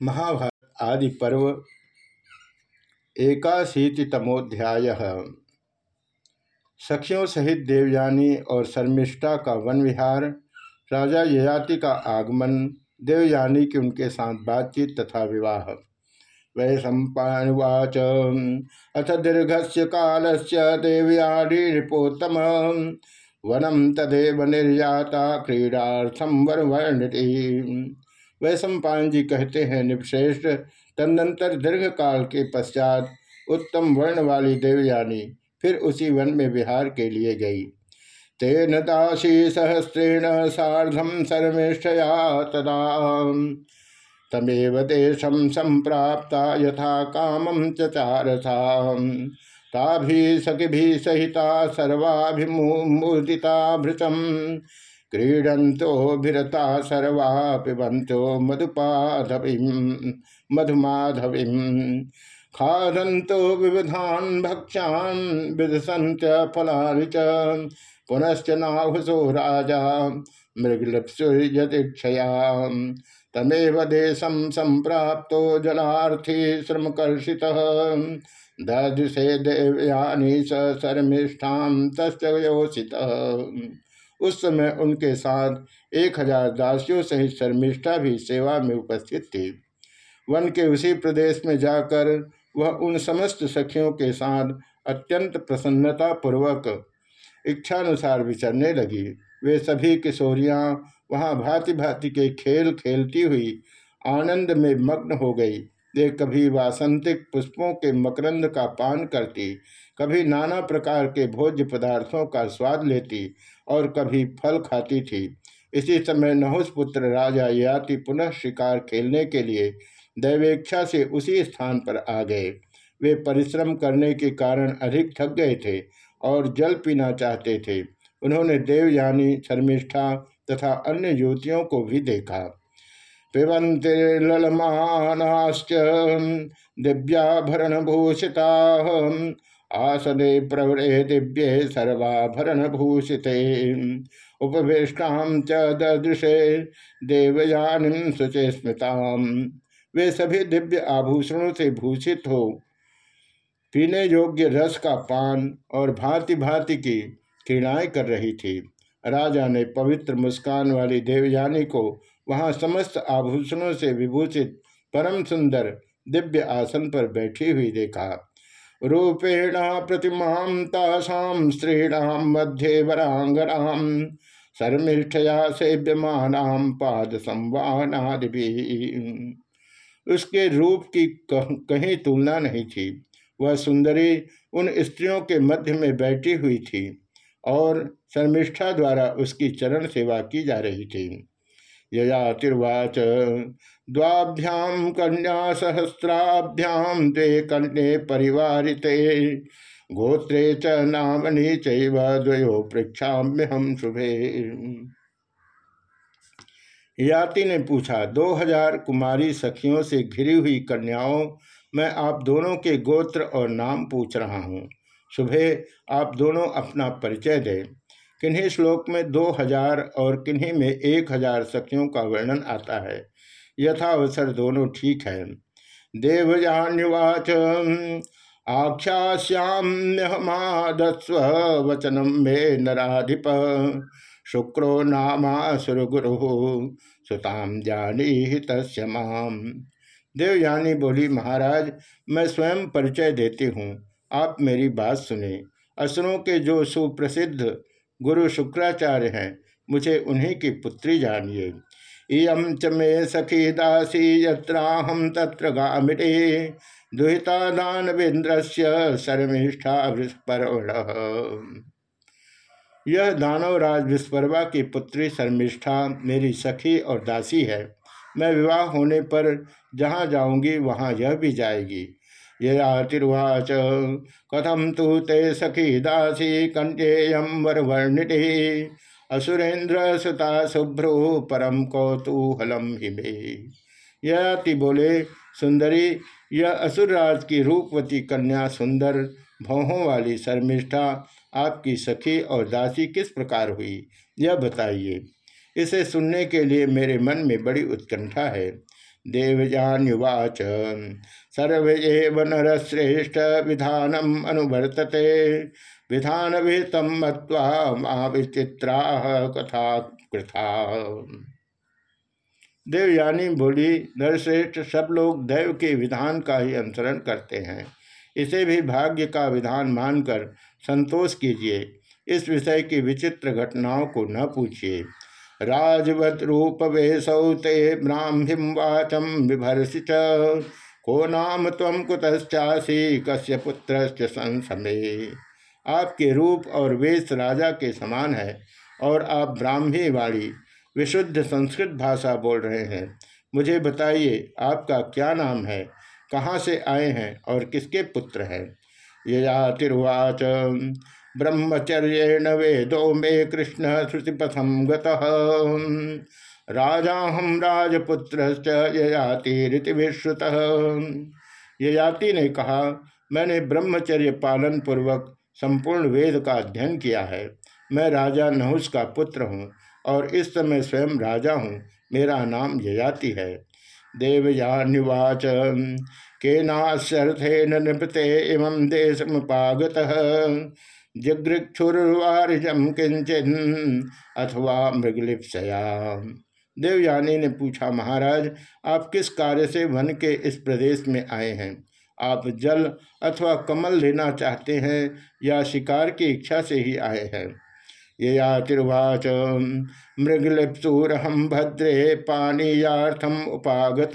महाभारत आदि पर्व एकाशीतितमोध्याय। सखियों सहित देवयानी और शर्मिष्ठा का वन विहार, राजा ययाति का आगमन, देवयानी की उनके साथ बातचीत तथा विवाह। वै सम्पावाच अथ दीर्घ से काल से देवयानी रिपोतम वनम तदेव निर्याता क्रीडार्थम वरवर्णि वैशंपायन जी कहते हैं निपश्रेष्ठ तदनंतर दीर्घ काल के पश्चात उत्तम वर्ण वाली देवयानी फिर उसी वन में विहार के लिए गई। तेन दासी सहस्रेण साधम सर्वेष्ठया तदा तमेव देशम संप्राप्ता यथा कामम चचारसा ताभि सखि सहिता सर्वाभिमुदिता भृतम क्रीडंतो भिरता सर्वा पिबंतो मधुपाधवी, मधुमाधवी। खादंतो विविधान भक्षान विदसंत फलानि पुनश्च नाहुसो राजा मृगलप्सुर्यदीक्षया तमेव देशम संप्राप्तो जलार्थी श्रमकर्षितः। ददृशे देवयानी स शर्मिष्ठां उस समय उनके साथ एक हज़ार दासियों सहित शर्मिष्ठा भी सेवा में उपस्थित थी। वन के उसी प्रदेश में जाकर वह उन समस्त सखियों के साथ अत्यंत प्रसन्नता पूर्वक इच्छानुसार विचरने लगी। वे सभी किशोरियाँ वहाँ भांति भांति के खेल खेलती हुई आनंद में मग्न हो गई। वे कभी वासंतिक पुष्पों के मकरंद का पान करती कभी नाना प्रकार के भोज्य पदार्थों का स्वाद लेती और कभी फल खाती थी। इसी समय नहुस पुत्र राजा याति पुनः शिकार खेलने के लिए दैवेक्षा से उसी स्थान पर आ गए। वे परिश्रम करने के कारण अधिक थक गए थे और जल पीना चाहते थे। उन्होंने देवयानी, शर्मिष्ठा तथा अन्य युवतियों को भी देखा। पिबंतिर्ललमानाश्च दिव्याभरण भूषिता आसने प्रवरे दिव्ये सर्वाभरण भूषिते उपवेष्टाम च ददृशे देवयानी शुचे स्मृताम वे सभी दिव्य आभूषणों से भूषित हो। पीने योग्य रस का पान और भांति भांति की क्रीड़ाएँ कर रही थी। राजा ने पवित्र मुस्कान वाली देवयानी को वहाँ समस्त आभूषणों से विभूषित परम सुंदर दिव्य आसन पर बैठी हुई देखा। रूपेण प्रतिमा तासाम स्त्रीणाम मध्य वरांगणाम शर्मिष्ठया सेव्यमानाम पाद संवानादि उसके रूप की कहीं तुलना नहीं थी। वह सुंदरी उन स्त्रियों के मध्य में बैठी हुई थी और शर्मिष्ठा द्वारा उसकी चरण सेवा की जा रही थी। ययातिर्वाच द्वाभ्याम कन्या सहस्राभ्याम ते कन्ये परिवारिते। गोत्रे च नामनी चयो पृक्षाम्य हम शुभे। याति ने पूछा, दो हज़ार कुमारी सखियों से घिरी हुई कन्याओं, मैं आप दोनों के गोत्र और नाम पूछ रहा हूँ। शुभे, आप दोनों अपना परिचय दें। किन्हीं श्लोक में दो हज़ार और किन्हीं में एक हज़ार सखियों का वर्णन आता है। यथावसर दोनों ठीक है। देवयान्युवाच आख्यास्याम्यहमादस्व वचनम मे नराधिप, शुक्रो नामासुरगुरु सुताम जानी तस्माम देवयानी बोली, महाराज, मैं स्वयं परिचय देती हूँ। आप मेरी बात सुने। असुरों के जो सुप्रसिद्ध गुरु शुक्राचार्य हैं, मुझे उन्हीं की पुत्री जानिए। इं च मे सखी दासी यत्राहम तत्र गामिटे दुहिता दानवेन्द्र शर्मिष्ठा विस्पर्वण यह दानवराज विस्पर्वा की पुत्री शर्मिष्ठा मेरी सखी और दासी है। मैं विवाह होने पर जहाँ जाऊँगी, वहाँ यह भी जाएगी। यतिर्वाच कथम तो ते सखी दासी कंटेयम वरवर्णिटे असुरेन्द्र सुता शुभ्रो परम कौतूहलम हिमे यति बोले सुंदरी यह असुरराज की रूपवती कन्या सुंदर, भौहों वाली शर्मिष्ठा आपकी सखी और दासी किस प्रकार हुई, यह बताइए। इसे सुनने के लिए मेरे मन में बड़ी उत्कंठा है। देवजान्युवाच सर्व नरश्रेष्ठ विधानम अनुवर्तते। विधान विहितम मत्वा विचित्रा कथा कृथा। देवयानी बोली, नरश्रेष्ठ सब लोग दैव के विधान का ही अनुसरण करते हैं। इसे भी भाग्य का विधान मानकर संतोष कीजिए। इस विषय की विचित्र घटनाओं को न पूछिए। राजवत रूप वे सौते ब्राह्मीम वाचम विभर्षि को नाम तम कुतश्चासी कश्य पुत्र संसमे आपके रूप और वेश राजा के समान है, और आप ब्राह्मी वाली, विशुद्ध संस्कृत भाषा बोल रहे हैं। मुझे बताइए, आपका क्या नाम है? कहाँ से आए हैं, और किसके पुत्र हैं? ययातिर्वाच। ब्रह्मचर्य वेदो मे कृष्ण श्रुतिपथम राजा हम राजपुत्र ययाति विश्रुत। ययाति ने कहा, मैंने ब्रह्मचर्य पालन पूर्वक संपूर्ण वेद का अध्ययन किया है। मैं राजा नहुस का पुत्र हूँ और इस समय स्वयं राजा हूँ। मेरा नाम ययाति है। देवयान्युवाच केनाश्यर्थेन नृपते इमं देशमुपागत। जिगृक्षुर्वारिजम किंचन अथवा मृगलिप्सया। देवयानी ने पूछा, महाराज, आप किस कार्य से वन के इस प्रदेश में आए हैं? आप जल अथवा कमल लेना चाहते हैं या शिकार की इच्छा से ही आए हैं? ये आतिर्वाच मृगलिप्सुरहम भद्रे पानीयाथम उपागत।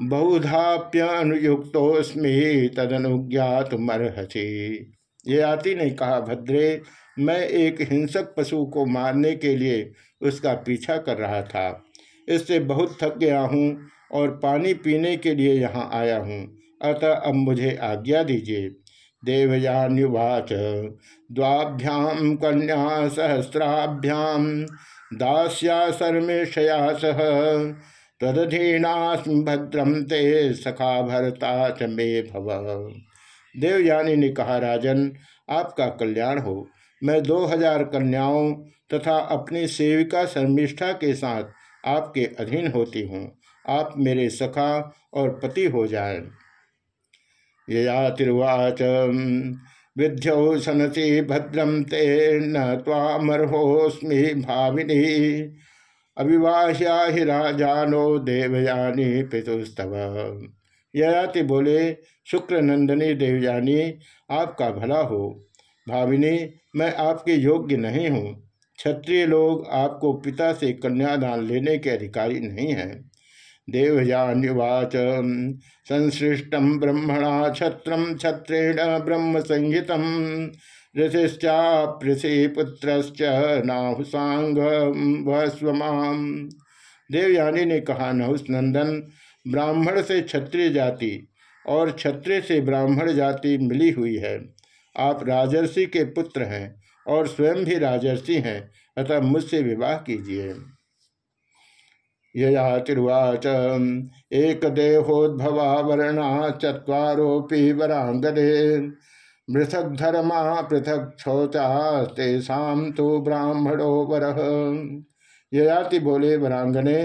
बहुधाप्यनुयुक्तोस्मी तदनुज्ञातमर्हसी। ये आती ने कहा, भद्रे, मैं एक हिंसक पशु को मारने के लिए उसका पीछा कर रहा था। इससे बहुत थक गया हूँ और पानी पीने के लिए यहाँ आया हूँ। अतः अब मुझे आज्ञा दीजिए। देवयान्युवाच द्वाभ्याम कन्या सहस्राभ्याम दास्या शर्मेशया सह। तदधीनास्म भद्रम ते सखा भरता च मे भव। देवयानी ने कहा, राजन, आपका कल्याण हो। मैं दो हज़ार कन्याओं तथा अपनी सेविका शर्मिष्ठा के साथ आपके अधीन होती हूँ। आप मेरे सखा और पति हो जाए। ययातिर्वाच विद्यौ सनसी भद्रम ते न भाविनी। अभिवाह्या ही राजानो देवयानी पितुस्तव। ययाति बोले शुक्र नंदनी देवयानी, आपका भला हो। भाविनी मैं आपके योग्य नहीं हूँ। क्षत्रिय लोग आपको पिता से कन्यादान लेने के अधिकारी नहीं हैं। देवयान्युवाच संसृष्टम ब्रह्मणा छत्रम छत्रेण ब्रह्म संहित ऋषिश्चापृषि पुत्र नाहुसांग स्वमाम। देवयानी ने कहा, नहुस नंदन, ब्राह्मण से क्षत्रिय जाति और क्षत्रिय से ब्राह्मण जाति मिली हुई है। आप राजर्षि के पुत्र हैं और स्वयं भी राजर्षि हैं, अतः मुझसे विवाह कीजिए। ययातिर्वाच एक देहोद्भवा वर्णा चुरोपी वरांगदे मृथक धर्मा पृथक तो ब्राह्मणो वर। ययाति बोले वरांगने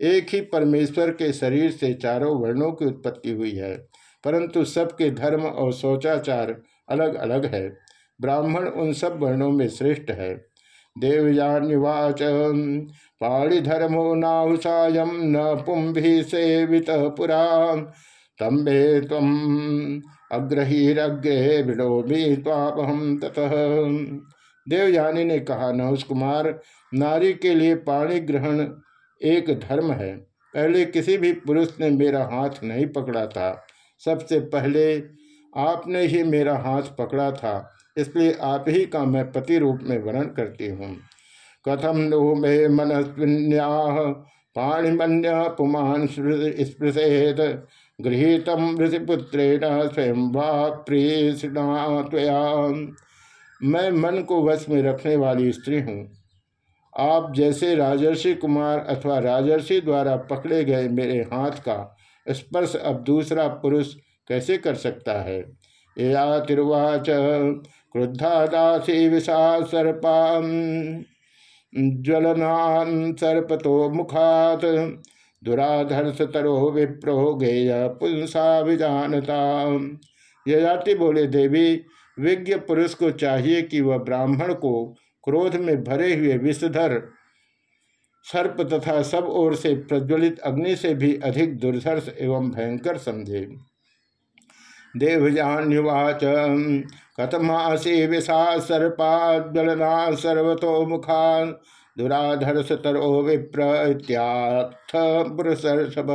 एक ही परमेश्वर के शरीर से चारों वर्णों की उत्पत्ति हुई है, परंतु सबके धर्म और शौचाचार अलग अलग है। ब्राह्मण उन सब वर्णों में श्रेष्ठ है। देवयान्युवाच पाणिधर्मो नाहुसायम न पुंभि सेवित पुरा। तम्बे तम अग्रहीरग्रे विलोभी तापहम ततः। देवयानी ने कहा, नहुस कुमार, नारी के लिए पाणी ग्रहण एक धर्म है। पहले किसी भी पुरुष ने मेरा हाथ नहीं पकड़ा था। सबसे पहले आपने ही मेरा हाथ पकड़ा था, इसलिए आप ही का मैं पति रूप में वर्णन करती हूँ। कथम नो मे मनस्विन्या पाणिमन्य पुमान स्पृशेत, गृहीत ऋषिपुत्रेण स्वयं वाप्रिया मैं मन को वश में रखने वाली स्त्री हूँ। आप जैसे राजर्षि कुमार अथवा राजर्षि द्वारा पकड़े गए मेरे हाथ का स्पर्श अब दूसरा पुरुष कैसे कर सकता है? या तिरुवाच क्रुद्धा दासी विषा सर्पा ज्वलनान सर्पतो मुखात। दुराधर्ष तरो विप्रो गेय पुंसा विजानता यजाति बोले, देवी, विज्ञ पुरुष को चाहिए कि वह ब्राह्मण को क्रोध में भरे हुए विषधर सर्प तथा सब ओर से प्रज्वलित अग्नि से भी अधिक दुर्धर्ष एवं भयंकर समझे। देवजान्युवाच कथमासी विषा सर्पाज्वलना सर्वतो मुखा दुराधर्षतरो विप्र इत्याथ पुरुषर्षभ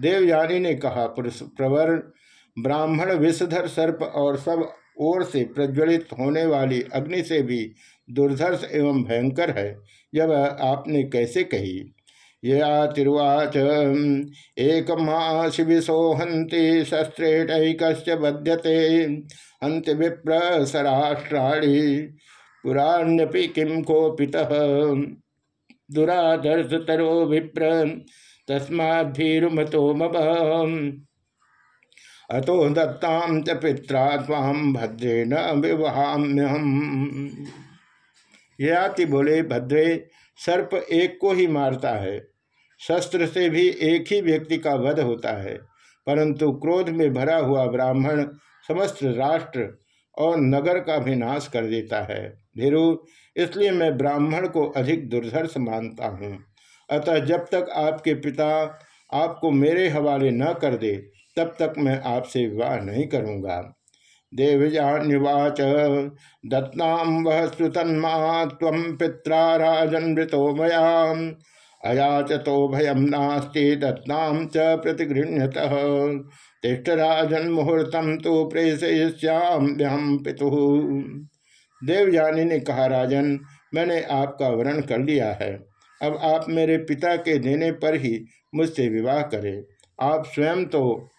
देवयानी ने कहा, पुरुष प्रवर, ब्राह्मण, विषधर, सर्प और सब ओर से प्रज्वलित होने वाली अग्नि से भी दुर्धर्ष एवं भयंकर है। यह आपने कैसे कही? या एक माशिविशो हंति शस्त्रेटक बध्यते। हंत विप्र सराष्ट्राणी पुराण्यपि किम कोपित? दुराधर्ष तरो विप्र तस्माधीरुमतो मब अतो दत्ता च पिता ताम भद्रे न विवाहाम्यहम। यति बोले, भद्रे, सर्प एक को ही मारता है। शस्त्र से भी एक ही व्यक्ति का वध होता है, परंतु क्रोध में भरा हुआ ब्राह्मण समस्त राष्ट्र और नगर का भी नाश कर देता है। धीरु इसलिए मैं ब्राह्मण को अधिक दुर्धर्ष मानता हूँ। अतः जब तक आपके पिता आपको मेरे हवाले न कर दे, तब तक मैं आपसे विवाह नहीं करूँगा। देवजान्युवाच दत्ताम वह सुतन्मा तम पिता राजनृतो मया अयाचतो भयम नास्ति दत्ताम च प्रतिगृहत तिष्ठराजन मुहूर्तम तो प्रेषयाम्यहम पितु। देवयानी ने कहा, राजन, मैंने आपका वर्ण कर लिया है। अब आप मेरे पिता के देने पर ही मुझसे विवाह करें। आप स्वयं तो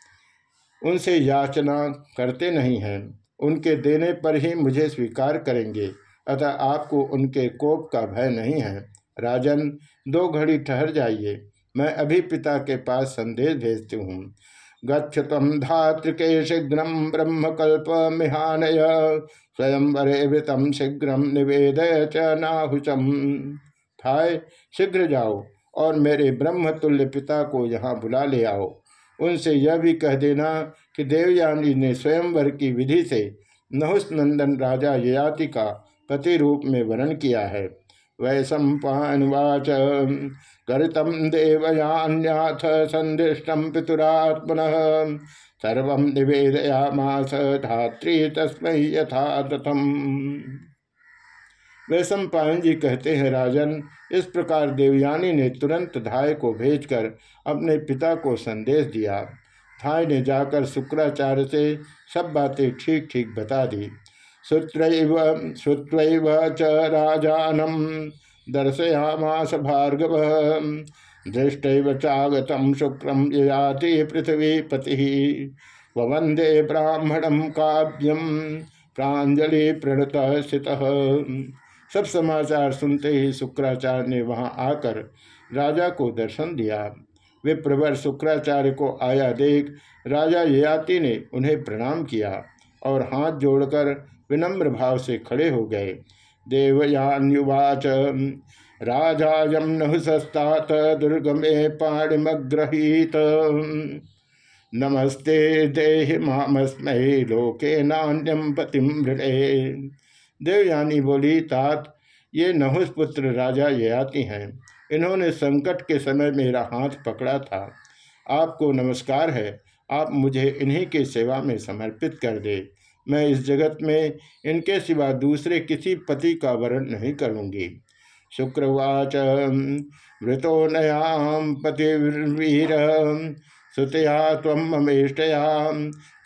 उनसे याचना करते नहीं हैं। उनके देने पर ही मुझे स्वीकार करेंगे। अतः आपको उनके कोप का भय नहीं है। राजन दो घड़ी ठहर जाइए। मैं अभी पिता के पास संदेश भेजती हूँ। गच्छ तम धातृके शीघ्र ब्रह्मकल्प मिहानय। स्वयं वरे वृतम शीघ्र निवेद च नाहुचम थाय, शीघ्र जाओ और मेरे ब्रह्मतुल्य पिता को यहाँ बुला ले आओ। उनसे यह भी कह देना कि देवयानी ने स्वयंवर की विधि से नहुस नंदन राजा ययाति का पति रूप में वर्णन किया है। वैशंपावाच गरितम देवयान्याथ संदिष्टम पितुरात्मन। सर्व निवेदयामास धात्री तस्म यथा तथम वैशम पायन जी कहते हैं, राजन, इस प्रकार देवयानी ने तुरंत धाय को भेजकर अपने पिता को संदेश दिया। धाय ने जाकर शुक्राचार्य से सब बातें ठीक ठीक बता दी। श्रुत्रैव श्रुत्वैव च राजानम दर्शयामास भार्गव। दृष्टैव ययाति पृथ्वी पति वंदे ब्राह्मणम काव्यम प्राजलि प्रणत स्थित सब समाचार सुनते ही शुक्राचार्य ने वहाँ आकर राजा को दर्शन दिया। वे प्रवर शुक्राचार्य को आया देख, राजा ययाति ने उन्हें प्रणाम किया। और हाथ जोड़कर विनम्र भाव से खड़े हो गए। देवयान्युवाच राजायम नहुसस्तात दुर्गमे पाणिमग्रहीत। नमस्ते देहि मामस्मय लोके नान्यम पतिम देवयानी बोली, तात, ये नहुस पुत्र राजा ययाति हैं। इन्होंने संकट के समय मेरा हाथ पकड़ा था। आपको नमस्कार है। आप मुझे इन्हीं के सेवा में समर्पित कर दे। मैं इस जगत में इनके सिवा दूसरे किसी पति का वर्ण नहीं करूँगी। शुक्रवाच, मृतो नयाम पतिवीर सुतया तमेष्टया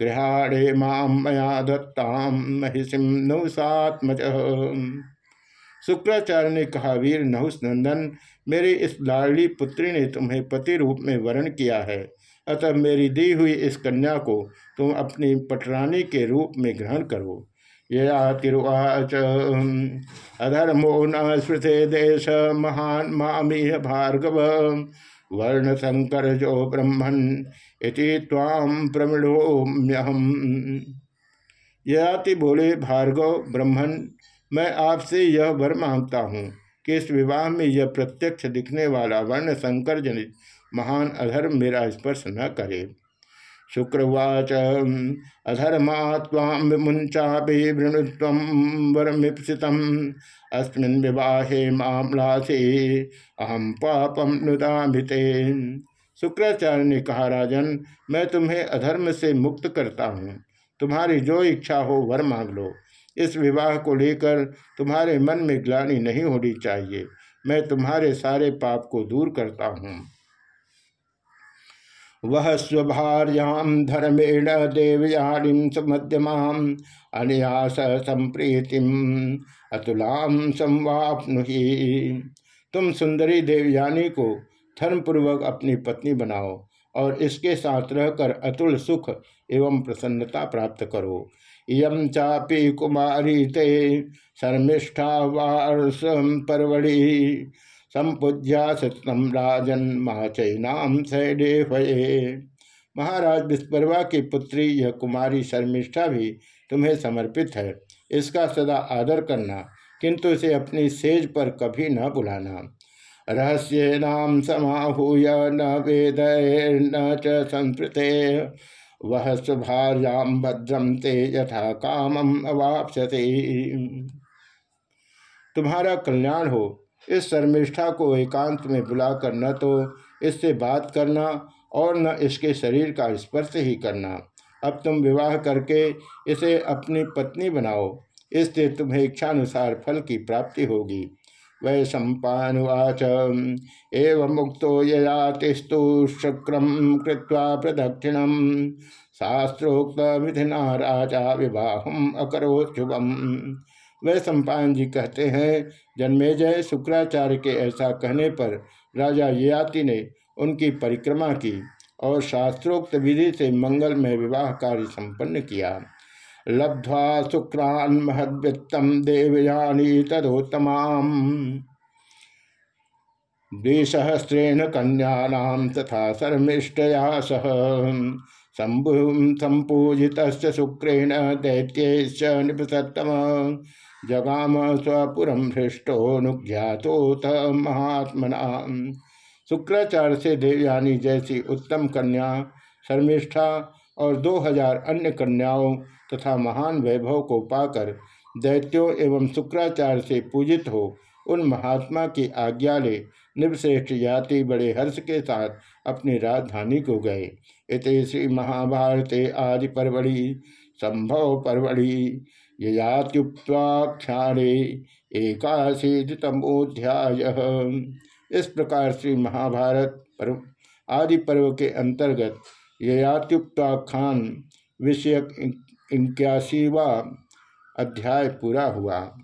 गृहाणे माम मया दत्ताम महिषिम नहुसात्मज शुक्राचार्य ने कहा, वीर नहुस नंदन, मेरी इस लाडली पुत्री ने तुम्हें पति रूप में वर्ण किया है। अतः मेरी दी हुई इस कन्या को तुम अपनी पटरानी के रूप में ग्रहण करो। यया तिरुवाच अधर्मो न स्मृते देश महान मामी भार्गव वर्ण शंकर जो ब्रह्मण इति ताम प्रमिढ़ोम्यहम ययाति बोले, भार्गव ब्रह्मण मैं आपसे यह वर माँगता हूँ कि इस विवाह में यह प्रत्यक्ष दिखने वाला वर्ण शंकर जनित महान अधर्म मेरा स्पर्श न करे। शुक्रवाच अधर्मात्वाम विमुंचा वृणुत्व वरमीप्सित अस्मिन् विवाहे मामलासे अहम पापम नुदामिते शुक्राचार्य ने कहा, राजन, मैं तुम्हें अधर्म से मुक्त करता हूँ। तुम्हारी जो इच्छा हो, वर मांग लो। इस विवाह को लेकर तुम्हारे मन में ग्लानी नहीं होनी चाहिए। मैं तुम्हारे सारे पाप को दूर करता हूँ। वह स्वभार्याम धर्मेण देवयानीम सुमध्यमा अन्यास संप्रीतिम अतुलाम संवापनुही। तुम सुंदरी देवयानी को धर्मपूर्वक अपनी पत्नी बनाओ और इसके साथ रहकर अतुल सुख एवं प्रसन्नता प्राप्त करो। यम चापी कुमारी ते शर्मिष्ठा वार्ष परवड़ी संपूज्या सतम राजन महाचैनाम सैडे महाराज विस्परवा की पुत्री यह कुमारी शर्मिष्ठा भी तुम्हें समर्पित है। इसका सदा आदर करना, किंतु इसे अपनी सेज पर कभी न बुलाना। रहस्य नाम समाहूय न वेद न च संस्कृते वह सुभार्याम भद्रम ते यथा कामम अवापसते तुम्हारा कल्याण हो इस शर्मिष्ठा को एकांत में बुलाकर न तो इससे बात करना और न इसके शरीर का स्पर्श ही करना। अब तुम विवाह करके इसे अपनी पत्नी बनाओ। इससे तुम्हें इच्छानुसार फल की प्राप्ति होगी। वै सम्पावाच एवं मुक्तो ययातिस्तु शुक्रम कृत्वा प्रदक्षिणम शास्त्रोक्त विधिना राजा विवाह अकरो शुभम। वह सम्पायन जी कहते हैं, जन्मेजय शुक्राचार्य के ऐसा कहने पर राजा ययाति ने उनकी परिक्रमा की और शास्त्रोक्त विधि से मंगल में विवाह कार्य संपन्न किया। लब्ध्वा शुक्रान महद्वित्तम देवयानी तदोत्तम द्विसहस्रेण कन्यानाम तथा शर्मिष्टया सह संपूजित शुक्रेण दैत्येश निपसतम जगाम स्वपुरम हृष्टोनुज्ञातोत महात्मना। शुक्राचार्य से देवयानी जैसी उत्तम कन्या, शर्मिष्ठा और दो हज़ार अन्य कन्याओं तथा महान वैभव को पाकर दैत्यों एवं शुक्राचार्य से पूजित हो, उन महात्मा की आज्ञा ले निवश्रेष्ठ जाति बड़े हर्ष के साथ अपनी राजधानी को गए। इत श्री महाभारते आदि परवड़ी, संभव परवड़ी। ययात्युक्वाख्याने एकाशीतमोध्याय इस प्रकार श्री महाभारत पर्व, आदि पर्व के अंतर्गत ययात्युक्ताख्यान विषयक इक्यासीवा अध्याय पूरा हुआ।